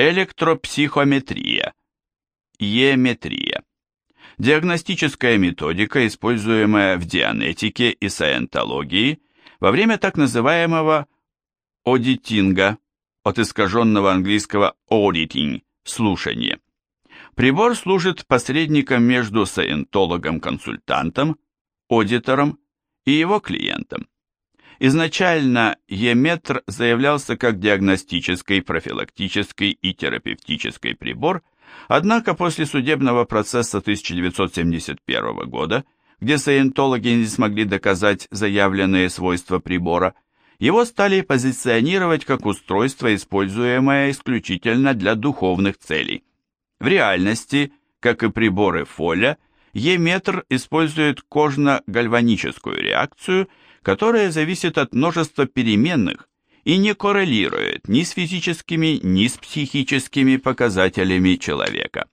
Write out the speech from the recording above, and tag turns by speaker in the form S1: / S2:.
S1: Электропсихометрия. Еметрия. Диагностическая методика, используемая в дианетике и саентологии во время так называемого одитинга, от искаженного английского auditing – слушание. Прибор служит посредником между саентологом-консультантом, аудитором и его клиентом. Изначально Еметр заявлялся как диагностический, профилактический и терапевтический прибор, однако после судебного процесса 1971 года, где саентологи не смогли доказать заявленные свойства прибора, его стали позиционировать как устройство, используемое исключительно для духовных целей. В реальности, как и приборы Фоля, Еметр использует кожно-гальваническую реакцию – которое зависит от множества переменных и не коррелирует ни с физическими, ни с психическими показателями человека.